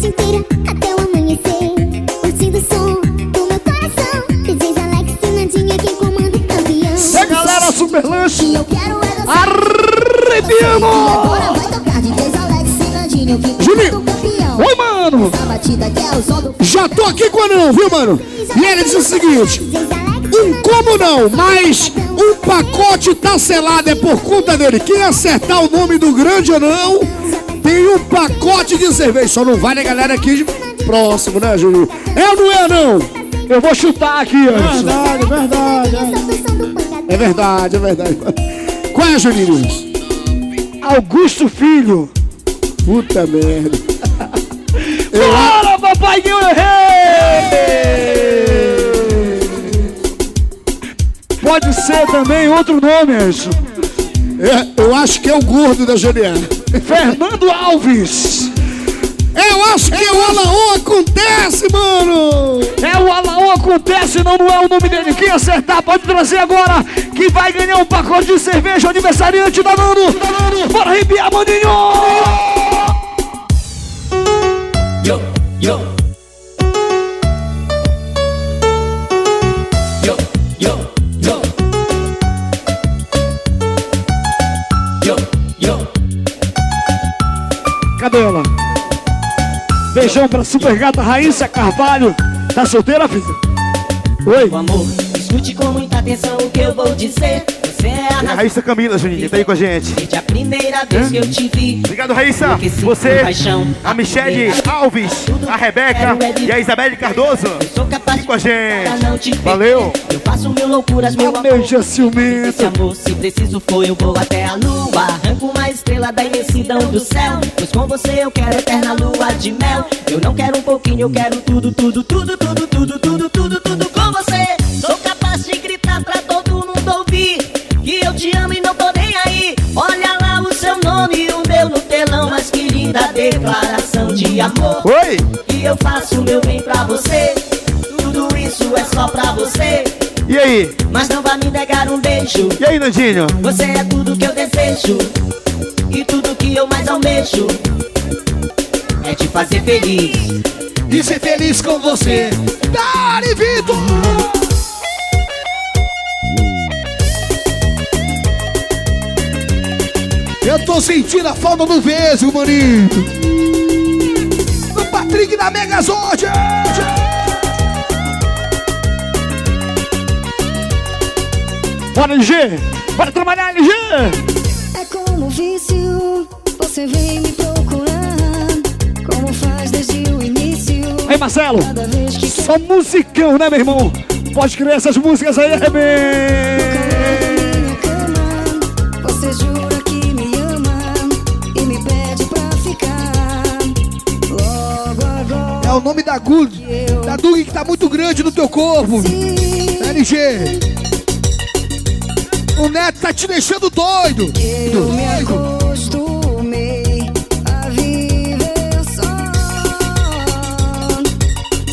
noite inteira até o amanhecer. Curtindo o som do meu coração. DJs Alex e Nandinha quem comanda o campeão. A galera Super Lanche. Eu quero é. Arrepiando! Agora vai tocar DJs Alex e Nandinha quem Juninho. comanda o campeão. Oi, mano! É Já tô aqui com o anão, viu, mano? E ele disse o seguinte: um como não, mas um pacote tá selado, é por conta dele. Quem acertar o nome do grande anão tem um pacote de cerveja. Só não vale a galera aqui próximo, né, Júlio? É ou não é, não? Eu vou chutar aqui, Anderson. Verdade, verdade. É verdade, é verdade. Qual é, Juninho? Augusto Filho. Puta merda. Bora, papai, eu errei! Pode ser também outro nome, Anderson. É, eu acho que é o gordo da GDA. Fernando Alves. Eu acho que o Alaô acontece, mano! É o Alaô acontece, não, não é o nome dele. Quem acertar pode trazer agora, que vai ganhar um pacote de cerveja aniversariante da Nano. Bora arrepiar, maninho! Yo. Yo, Cadê ela? Beijão pra super gata Raíssa Carvalho. Tá solteira, filha? Oi. Meu amor, escute com muita atenção o que eu vou dizer. Você é a a Raíssa Camila, Juninho, tá aí com a gente. Desde a primeira vez que eu te vi. Obrigado, Raíssa. Você, a Michelle Alves, a Rebeca e a Isabelle Cardoso. Com a gente. Não te Valeu. Eu faço mil loucuras, meu amor. Beijo ciumento. Esse amor, se preciso for, eu vou até a lua. Arranco uma estrela da imensidão do céu. Pois com você eu quero eterna lua de mel. Eu não quero um pouquinho, eu quero tudo, tudo, tudo, tudo, tudo, tudo, tudo, tudo com você. Sou capaz de gritar pra todo mundo ouvir que eu te amo e não tô nem aí. Olha lá o seu nome e o meu no telão, mas que linda declaração de amor. Oi! E eu faço meu bem pra você. Isso é só pra você. E aí? Mas não vai me negar um beijo. E aí, Nandinho? Você é tudo que eu desejo. E tudo que eu mais almejo. É te fazer feliz. E ser feliz com você. Dari Vitor! Eu tô sentindo a falta do Vesgo, maninho. O Patrick da Megazord. Bora, LG! Bora trabalhar, LG! É como um vício, você vem me procurar. Como faz desde o início. Aí, Marcelo! Só musicão, né, meu irmão? Pode criar essas músicas aí, arrebenta! Você jura que me ama e me pede pra ficar. Logo agora. É o nome da Good. Da Dug que tá muito grande no teu corpo. LG. O Neto tá te deixando doido. Eu me acostumei a viver só.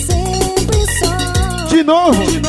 Sempre só. De novo? De novo.